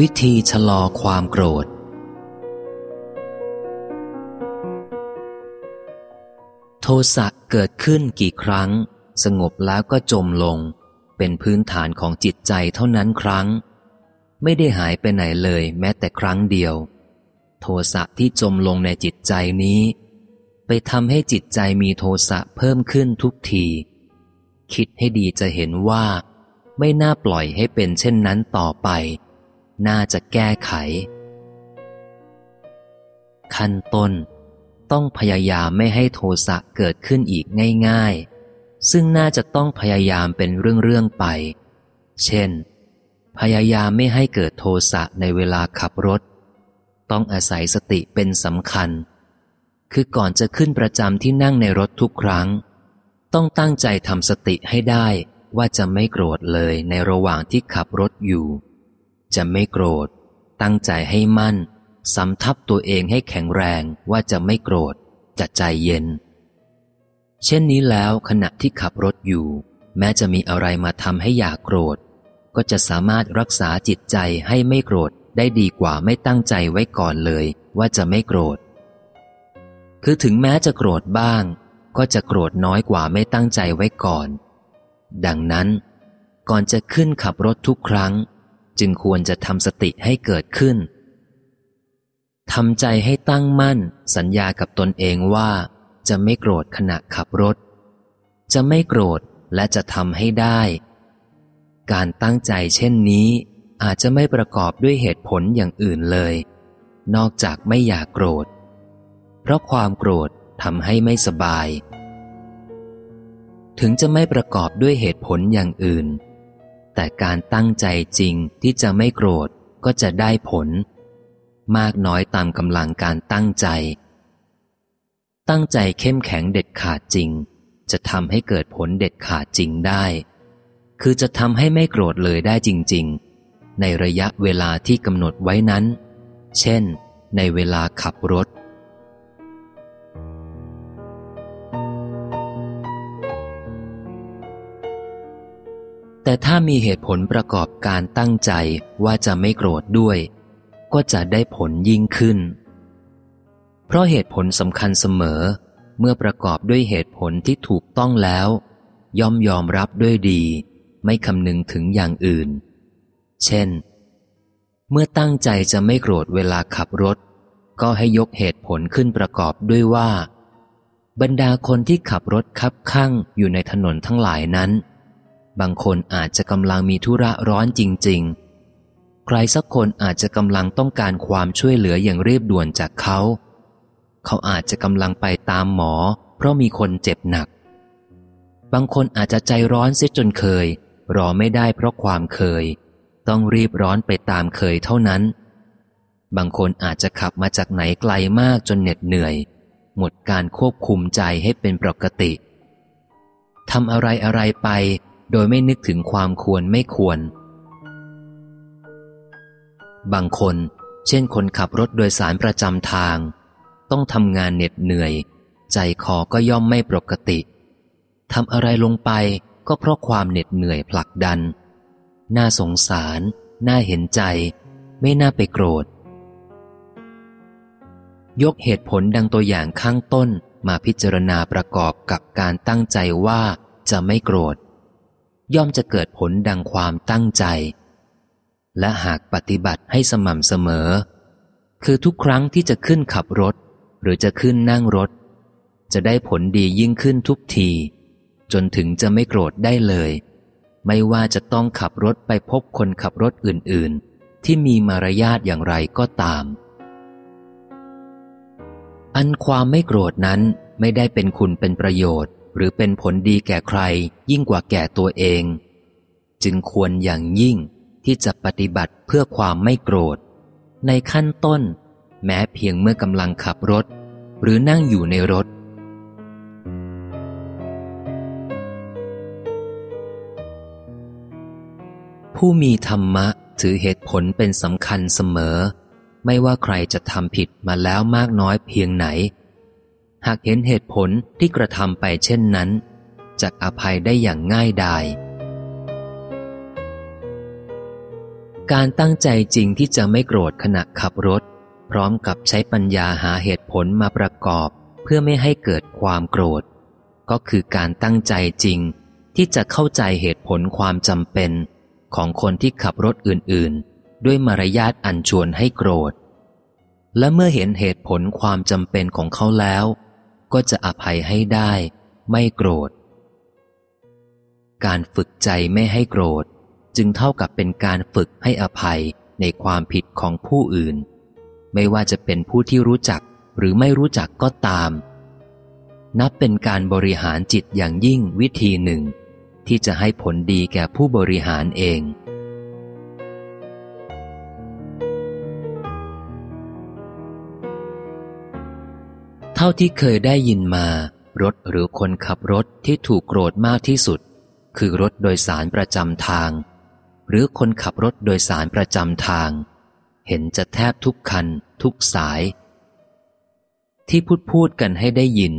วิธีชะลอความโกรธ โทสะเกิดขึ้นกี่ครั้ง สงบแล้วก็จมลง เป็นพื้นฐานของจิตใจเท่านั้นครั้ง ไม่ได้หายไปไหนเลยแม้แต่ครั้งเดียว โทสะที่จมลงในจิตใจนี้ ไปทำให้จิตใจมีโทสะเพิ่มขึ้นทุกที คิดให้ดีจะเห็นว่า ไม่น่าปล่อยให้เป็นเช่นนั้นต่อไป น่าจะแก้ไข ขั้นต้น ต้องพยายามไม่ให้โทสะเกิดขึ้นอีกง่าย ๆ ซึ่งน่าจะต้องพยายามเป็นเรื่องๆไป เช่น พยายามไม่ให้เกิดโทสะในเวลาขับรถ ต้องอาศัยสติเป็นสำคัญ คือก่อนจะขึ้นประจำที่นั่งในรถทุกครั้ง ต้องตั้งใจทำสติให้ได้ว่าจะไม่โกรธเลยในระหว่างที่ขับรถอยู่ จะไม่โกรธ ตั้งใจให้มั่นสำทับตัวเองให้แข็งแรงว่าจะไม่โกรธจะใจเย็น เช่นนี้แล้วขณะที่ขับรถอยู่ แม้จะมีอะไรมาทำให้อยากโกรธ ก็จะสามารถรักษาจิตใจให้ไม่โกรธได้ดีกว่าไม่ตั้งใจไว้ก่อนเลยว่าจะไม่โกรธ คือถึงแม้จะโกรธบ้าง ก็จะโกรธน้อยกว่าไม่ตั้งใจไว้ก่อน ดังนั้น ก่อนจะขึ้นขับรถทุกครั้ง จึงควรจะทำสติให้เกิดขึ้นทำใจให้ตั้งมั่น สัญญากับตนเองว่า จะไม่โกรธขณะขับรถ จะไม่โกรธและจะทำให้ได้ การตั้งใจเช่นนี้ อาจจะไม่ประกอบด้วยเหตุผลอย่างอื่นเลย นอกจากไม่อยากโกรธ เพราะความโกรธทำให้ไม่สบาย ถึงจะไม่ประกอบด้วยเหตุผลอย่างอื่น แต่การตั้งใจจริงที่จะไม่โกรธก็จะได้ผล มากน้อยตามกำลังการตั้งใจ ตั้งใจเข้มแข็งเด็ดขาดจริง จะทำให้เกิดผลเด็ดขาดจริงได้ คือจะทำให้ไม่โกรธเลยได้จริง ๆ ในระยะเวลาที่กำหนดไว้นั้น เช่น ในเวลาขับรถ แต่ถ้ามีเหตุผลประกอบการตั้งใจว่าจะไม่โกรธด้วย ก็จะได้ผลยิ่งขึ้น เพราะเหตุผลสำคัญเสมอ เมื่อประกอบด้วยเหตุผลที่ถูกต้องแล้ว ย่อมยอมรับด้วยดี ไม่คำนึงถึงอย่างอื่น เช่น เมื่อตั้งใจจะไม่โกรธเวลาขับรถ ก็ให้ยกเหตุผลขึ้นประกอบด้วยว่า บรรดาคนที่ขับรถคับข้างอยู่ในถนนทั้งหลายนั้น บางคนอาจจะกำลังมีธุระร้อนจริง ๆ ใครสักคนอาจจะกำลังต้องการความช่วยเหลืออย่างรีบด่วนจากเขา เขาอาจจะกำลังไปตามหมอ เพราะมีคนเจ็บหนัก บางคนอาจจะใจร้อนเสียจนเคย รอไม่ได้เพราะความเคย ต้องรีบร้อนไปตามเคยเท่านั้น บางคนอาจจะขับมาจากไหนไกลมากจนเหน็ดเหนื่อย หมดการควบคุมใจให้เป็นปกติทำอะไรอะไรไป โดยไม่นึกถึงความควรไม่ควร บางคน เช่นคนขับรถโดยสารประจำทาง ต้องทำงานเหน็ดเหนื่อย ใจคอก็ย่อมไม่ปกติทำอะไรลงไปก็เพราะความเหน็ดเหนื่อยผลักดัน น่าสงสาร น่าเห็นใจ ไม่น่าไปโกรธ ยกเหตุผลดังตัวอย่างข้างต้นมาพิจารณาประกอบกับการตั้งใจว่าจะไม่โกรธ ย่อมจะเกิดผลดังความตั้งใจ และหากปฏิบัติให้สม่ำเสมอ คือทุกครั้งที่จะขึ้นขับรถ หรือจะขึ้นนั่งรถ จะได้ผลดียิ่งขึ้นทุกที จนถึงจะไม่โกรธได้เลย ไม่ว่าจะต้องขับรถไปพบคนขับรถอื่น ๆ ที่มีมารยาทอย่างไรก็ตาม อันความไม่โกรธนั้นไม่ได้เป็นคุณเป็นประโยชน์ หรือเป็นผลดีแก่ใครยิ่งกว่าแก่ตัวเอง จึงควรอย่างยิ่งที่จะปฏิบัติเพื่อความไม่โกรธ ในขั้นต้น แม้เพียงเมื่อกำลังขับรถ หรือนั่งอยู่ในรถ ผู้มีธรรมะถือเหตุผลเป็นสำคัญเสมอ ไม่ว่าใครจะทำผิดมาแล้วมากน้อยเพียงไหน หากเห็นเหตุผลที่กระทำไปเช่นนั้นจะอภัยได้อย่างง่ายดาย การตั้งใจจริงที่จะไม่โกรธขณะขับรถ พร้อมกับใช้ปัญญาหาเหตุผลมาประกอบ เพื่อไม่ให้เกิดความโกรธ ก็คือการตั้งใจจริง ที่จะเข้าใจเหตุผลความจำเป็น ของคนที่ขับรถอื่นๆ ด้วยมารยาทอันชวนให้โกรธ และเมื่อเห็นเหตุผลความจำเป็นของเขาแล้ว ก็จะอภัยให้ได้ ไม่โกรธ การฝึกใจไม่ให้โกรธ จึงเท่ากับเป็นการฝึกให้อภัยในความผิดของผู้อื่น ไม่ว่าจะเป็นผู้ที่รู้จักหรือไม่รู้จักก็ตาม นับเป็นการบริหารจิตอย่างยิ่งวิธีหนึ่ง ที่จะให้ผลดีแก่ผู้บริหารเอง ท่าที่เคยได้ยินมา รถหรือคนขับรถที่ถูกโกรธมากที่สุด คือรถโดยสารประจำทาง หรือคนขับรถโดยสารประจำทาง เห็นจะแทบทุกคัน ทุกสาย ที่พูดพูดกันให้ได้ยิน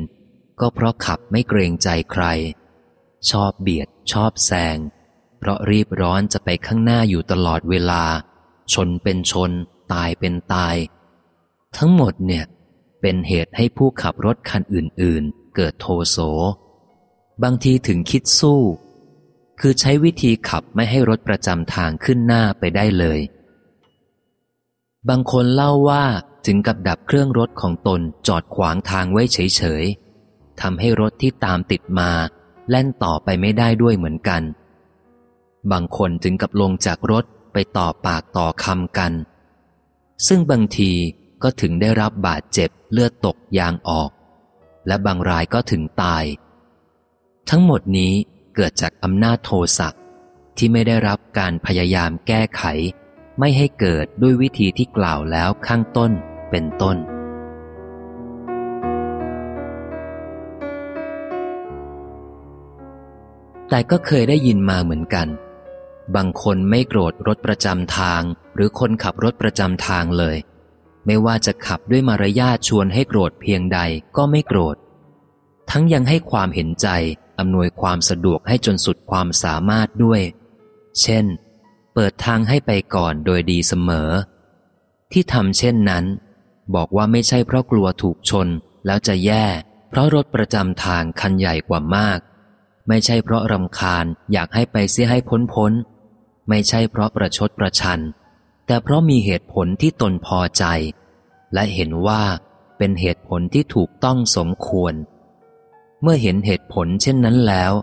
ก็เพราะขับไม่เกรงใจใคร ชอบเบียด ชอบแซงเพราะรีบร้อนจะไปข้างหน้าอยู่ตลอดเวลา ชนเป็นชน ตายเป็นตาย ทั้งหมดเนี่ย เป็นเหตุให้ผู้ขับรถคันอื่น ๆ เกิดโทโส บางทีถึงคิดสู้ คือใช้วิธีขับไม่ให้รถประจำทางขึ้นหน้าไปได้เลย บางคนเล่าว่าถึงกับดับเครื่องรถของตนจอดขวางทางไว้เฉย ๆ ทำให้รถที่ตามติดมาแล่นต่อไปไม่ได้ด้วยเหมือนกัน บางคนถึงกับลงจากรถไปต่อปากต่อคำกัน ซึ่งบางที ก็ถึงได้รับบาดเจ็บเลือดตกยางออก และบางรายก็ถึงตาย ทั้งหมดนี้เกิดจากอำนาจโทสะที่ไม่ได้รับการพยายามแก้ไข ไม่ให้เกิดด้วยวิธีที่กล่าวแล้วข้างต้นเป็นต้น แต่ก็เคยได้ยินมาเหมือนกัน บางคนไม่โกรธรถประจำทางหรือคนขับรถประจำทางเลย ไม่ว่าจะขับด้วยมารยาทชวนให้โกรธเพียงใดก็ไม่โกรธ ทั้งยังให้ความเห็นใจอำนวยความสะดวกให้จนสุดความสามารถด้วย เช่น เปิดทางให้ไปก่อนโดยดีเสมอ ที่ทำเช่นนั้น บอกว่าไม่ใช่เพราะกลัวถูกชนแล้วจะแย่ เพราะรถประจำทางคันใหญ่กว่ามาก ไม่ใช่เพราะรำคาญอยากให้ไปเสียให้พ้นพ้น ไม่ใช่เพราะประชดประชัน แต่เพราะมีเหตุผลที่ตนพอใจ และเห็นว่าเป็นเหตุผลที่ถูกต้องสมควร เมื่อเห็นเหตุผลเช่นนั้นแล้ว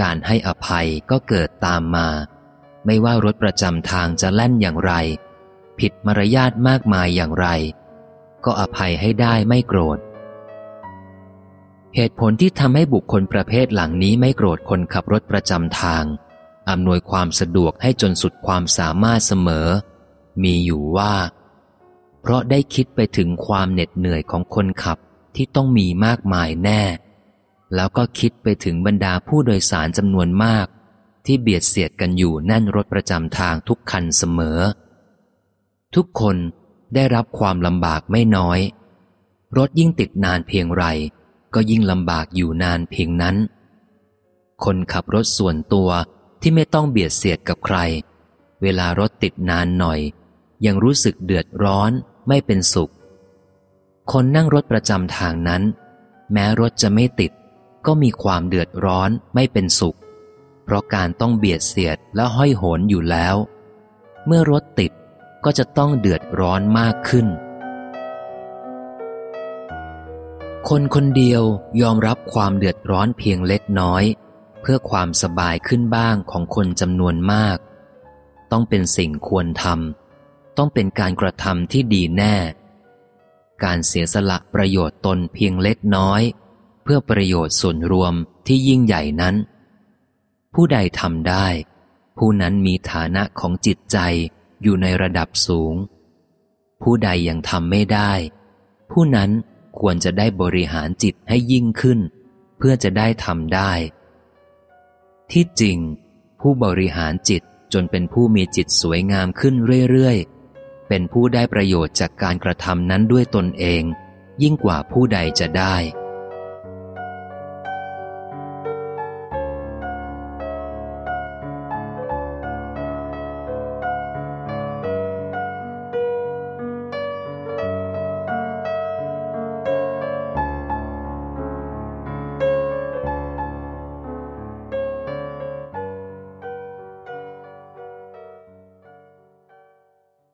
การให้อภัยก็เกิดตามมา ไม่ว่ารถประจำทางจะแล่นอย่างไร ผิดมารยาทมากมายอย่างไร ก็อภัยให้ได้ไม่โกรธ เหตุผลที่ทำให้บุคคลประเภทหลังนี้ไม่โกรธคนขับรถประจำทางอำนวยความสะดวกให้จนสุดความสามารถเสมอ มีอยู่ว่า เพราะได้คิดไปถึงความเหน็ดเหนื่อยของคนขับที่ต้องมีมากมายแน่ แล้วก็คิดไปถึงบรรดาผู้โดยสารจำนวนมาก ที่เบียดเสียดกันอยู่แน่นรถประจำทางทุกคันเสมอ ทุกคนได้รับความลำบากไม่น้อย รถยิ่งติดนานเพียงไร ก็ยิ่งลำบากอยู่นานเพียงนั้น คนขับรถส่วนตัวที่ไม่ต้องเบียดเสียดกับใคร เวลารถติดนานหน่อย ยังรู้สึกเดือดร้อนไม่เป็นสุข คนนั่งรถประจำทางนั้น แม้รถจะไม่ติด ก็มีความเดือดร้อนไม่เป็นสุข เพราะการต้องเบียดเสียดและห้อยโหนอยู่แล้ว เมื่อรถติดก็จะต้องเดือดร้อนมากขึ้น คนคนเดียวยอมรับความเดือดร้อนเพียงเล็กน้อย เพื่อความสบายขึ้นบ้างของคนจำนวนมาก ต้องเป็นสิ่งควรทำ ต้องเป็นการกระทำที่ดีแน่ การเสียสละประโยชน์ตนเพียงเล็กน้อย เพื่อประโยชน์ส่วนรวมที่ยิ่งใหญ่นั้น ผู้ใดทำได้ ผู้นั้นมีฐานะของจิตใจอยู่ในระดับสูง ผู้ใดยังทำไม่ได้ ผู้นั้นควรจะได้บริหารจิตให้ยิ่งขึ้น เพื่อจะได้ทำได้ ที่จริง ผู้บริหารจิตจนเป็นผู้มีจิตสวยงามขึ้นเรื่อยๆ เป็นผู้ได้ประโยชน์จากการกระทำนั้นด้วยตนเอง ยิ่งกว่าผู้ใดจะได้